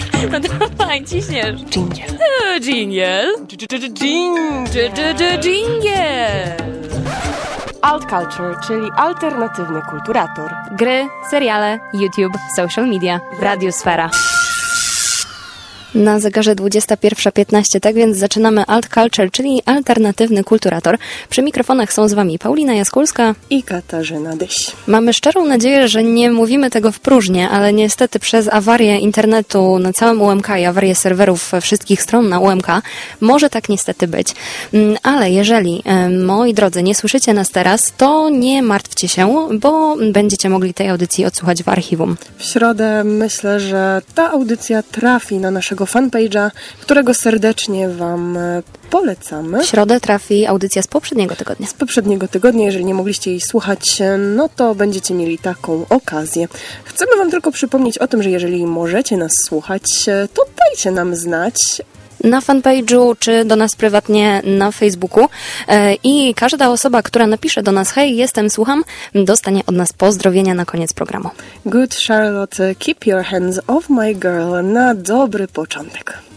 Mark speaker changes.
Speaker 1: No dawaj, ciśniesz.
Speaker 2: Dżingiel.
Speaker 1: E, Dżingiel. Dżingiel.
Speaker 2: Alt Culture, czyli alternatywny kulturator.
Speaker 1: Gry, seriale, YouTube, social media, radiosfera. Na zegarze 21.15, tak więc zaczynamy Alt Culture, czyli alternatywny kulturator. Przy mikrofonach są z Wami Paulina Jaskulska.
Speaker 2: I Katarzyna Dyś.
Speaker 1: Mamy szczerą nadzieję, że nie mówimy tego w próżnię, ale niestety przez awarię internetu na całym UMK i awarię serwerów wszystkich stron na UMK może tak niestety być. Mm, Ale jeżeli, e, moi drodzy, nie słyszycie nas teraz, to nie martwcie się, bo będziecie mogli tej audycji odsłuchać w archiwum.
Speaker 2: W środę myślę, że ta audycja trafi na naszego fanpage'a, którego serdecznie Wam e, polecamy.
Speaker 1: W środę trafi audycja z poprzedniego tygodnia.
Speaker 2: Z poprzedniego tygodnia, jeżeli nie mogliście jej słuchać, e, no to będziecie mieli taką okazję. Chcemy Wam tylko przypomnieć o tym, że jeżeli możecie nas słuchać, e, to dajcie nam znać.
Speaker 1: Na fanpage'u czy do nas prywatnie na Facebooku E, i każda osoba, która napisze do nas hej, jestem, słucham, dostanie od nas pozdrowienia na koniec programu.
Speaker 2: Good Charlotte, keep your hands off my girl na dobry początek.